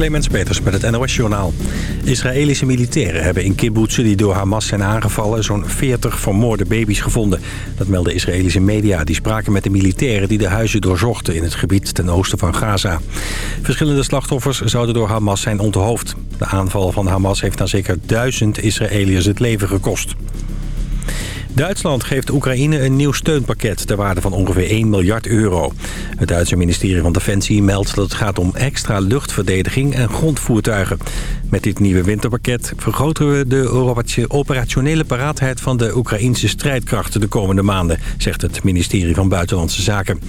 Clemens Peters met het NOS-journaal. Israëlische militairen hebben in kibbutzen die door Hamas zijn aangevallen... zo'n 40 vermoorde baby's gevonden. Dat melden Israëlische media. Die spraken met de militairen die de huizen doorzochten... in het gebied ten oosten van Gaza. Verschillende slachtoffers zouden door Hamas zijn onthoofd. De aanval van Hamas heeft dan zeker duizend Israëliërs het leven gekost. Duitsland geeft Oekraïne een nieuw steunpakket ter waarde van ongeveer 1 miljard euro. Het Duitse ministerie van Defensie meldt dat het gaat om extra luchtverdediging en grondvoertuigen. Met dit nieuwe winterpakket vergroten we de operationele paraatheid van de Oekraïnse strijdkrachten de komende maanden, zegt het ministerie van Buitenlandse Zaken.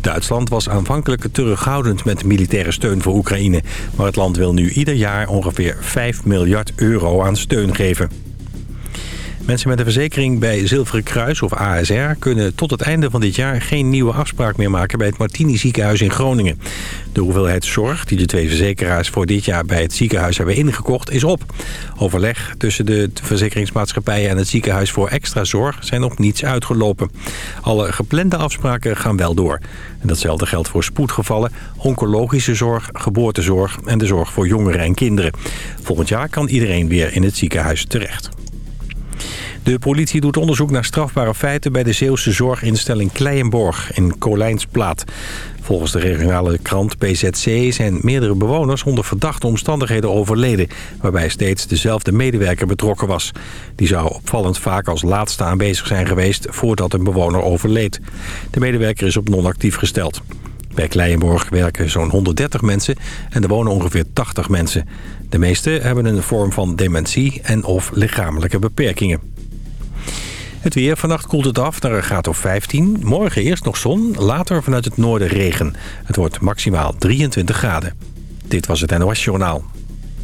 Duitsland was aanvankelijk terughoudend met militaire steun voor Oekraïne, maar het land wil nu ieder jaar ongeveer 5 miljard euro aan steun geven. Mensen met een verzekering bij Zilveren Kruis of ASR... kunnen tot het einde van dit jaar geen nieuwe afspraak meer maken... bij het Martini ziekenhuis in Groningen. De hoeveelheid zorg die de twee verzekeraars voor dit jaar... bij het ziekenhuis hebben ingekocht is op. Overleg tussen de verzekeringsmaatschappijen en het ziekenhuis voor extra zorg... zijn nog niets uitgelopen. Alle geplande afspraken gaan wel door. En datzelfde geldt voor spoedgevallen, oncologische zorg, geboortezorg... en de zorg voor jongeren en kinderen. Volgend jaar kan iedereen weer in het ziekenhuis terecht. De politie doet onderzoek naar strafbare feiten bij de Zeeuwse zorginstelling Kleienborg in Kolijnsplaat. Volgens de regionale krant PZC zijn meerdere bewoners onder verdachte omstandigheden overleden... waarbij steeds dezelfde medewerker betrokken was. Die zou opvallend vaak als laatste aanwezig zijn geweest voordat een bewoner overleed. De medewerker is op non-actief gesteld. Bij Kleienborg werken zo'n 130 mensen en er wonen ongeveer 80 mensen. De meeste hebben een vorm van dementie en of lichamelijke beperkingen. Het weer. Vannacht koelt het af naar een graad of 15. Morgen eerst nog zon, later vanuit het noorden regen. Het wordt maximaal 23 graden. Dit was het NOS Journaal.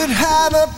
could have a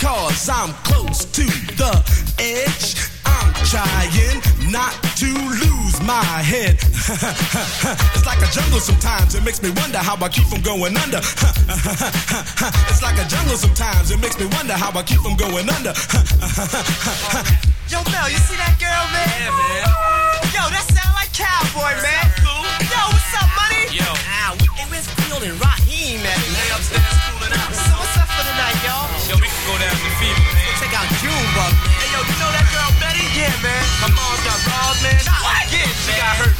cause I'm close to the edge. I'm trying not to lose my head. it's like a jungle sometimes, it makes me wonder how I keep from going under. it's like a jungle sometimes, it makes me wonder how I keep from going under. Yo, Mel, you see that girl, man? Yeah, man. Yo, that sound like cowboy, man. Cool. Yo, what's up, money? Yo. Ah, hey, where's Field and Raheem at? They upstairs cooling out. So what's Yo, we can go down to FEMA, man. Check out Cuba, man. Hey, yo, you know that girl Betty? Yeah, man. My mom's got balls, man. What? Yeah, she got hurt.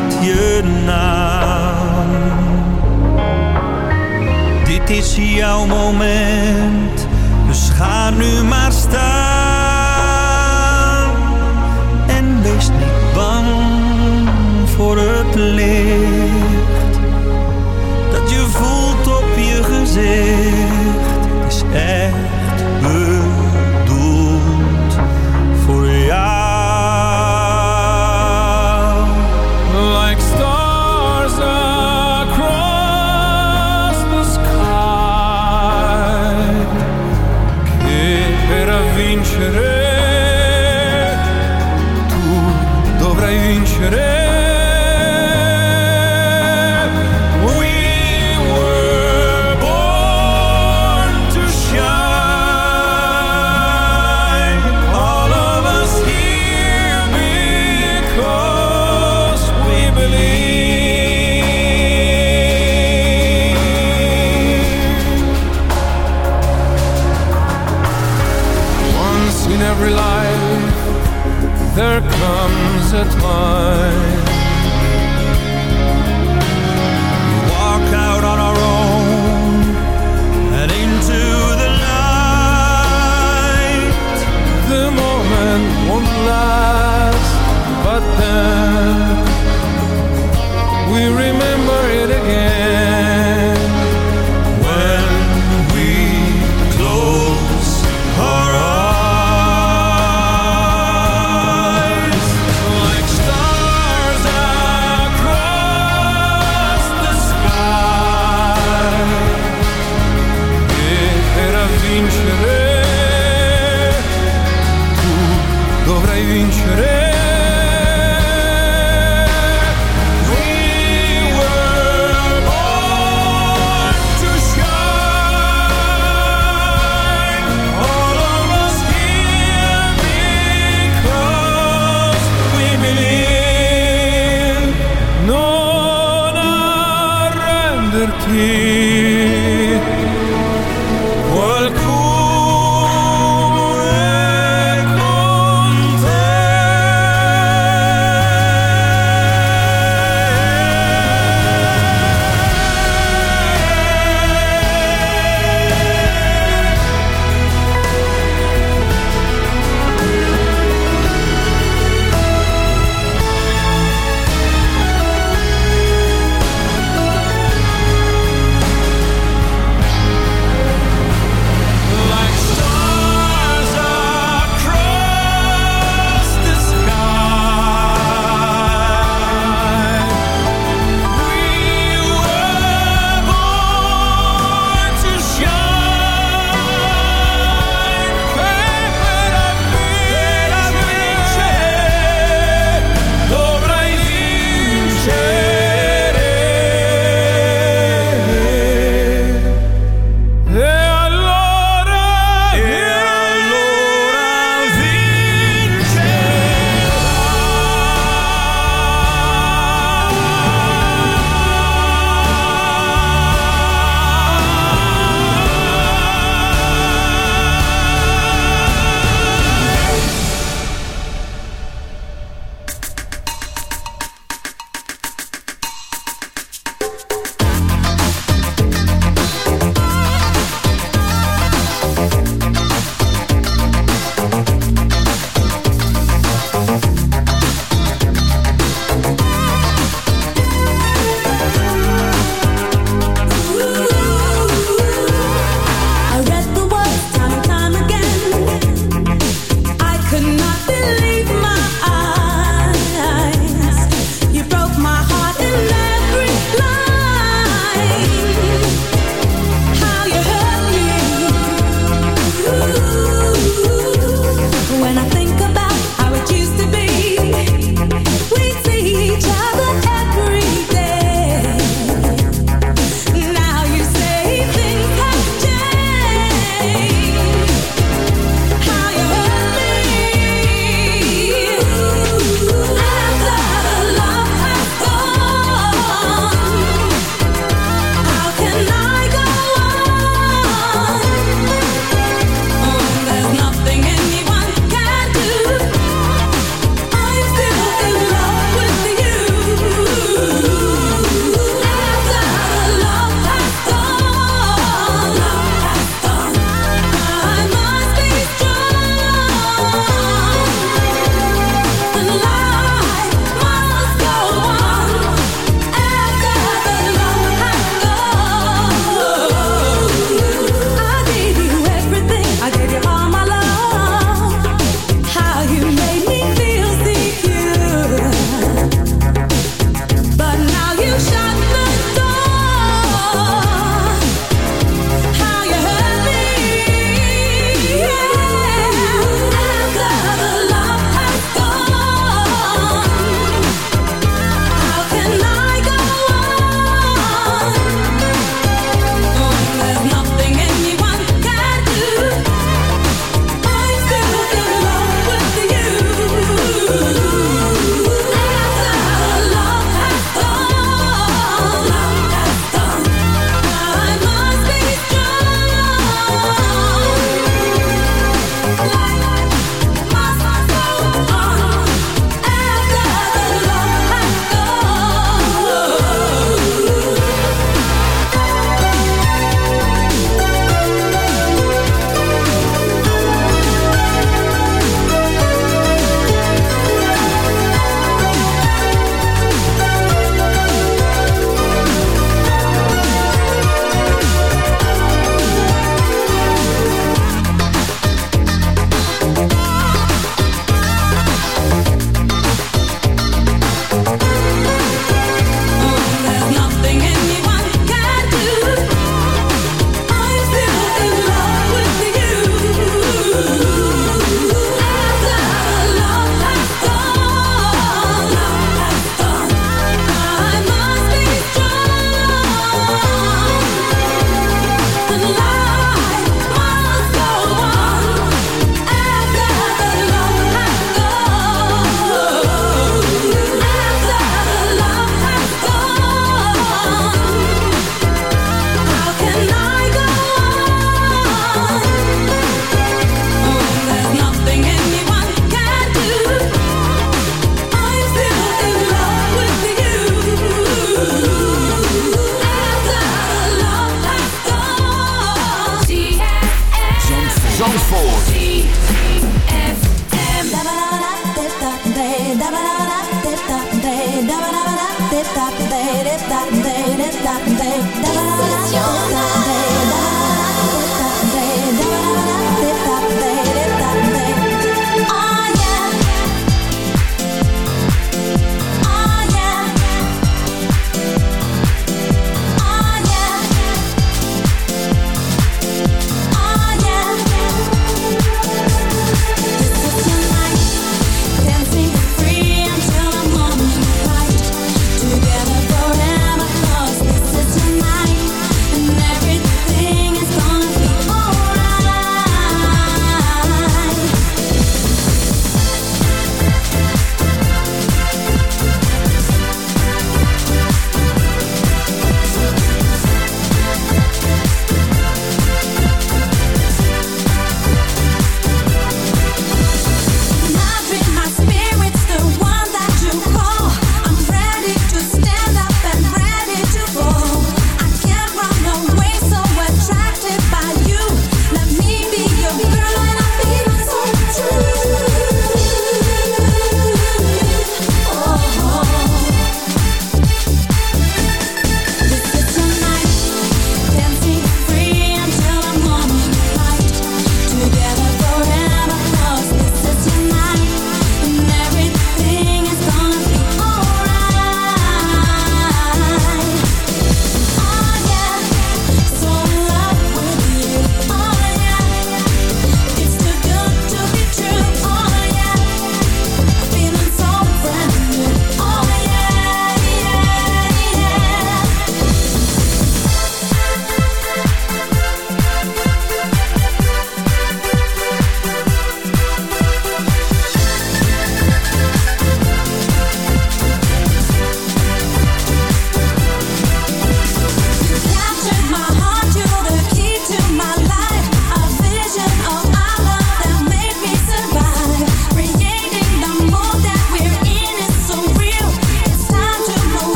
dit is jouw moment, dus ga nu maar staan. En wees niet bang voor het licht dat je voelt op je gezicht. Is echt It's time.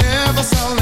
ever so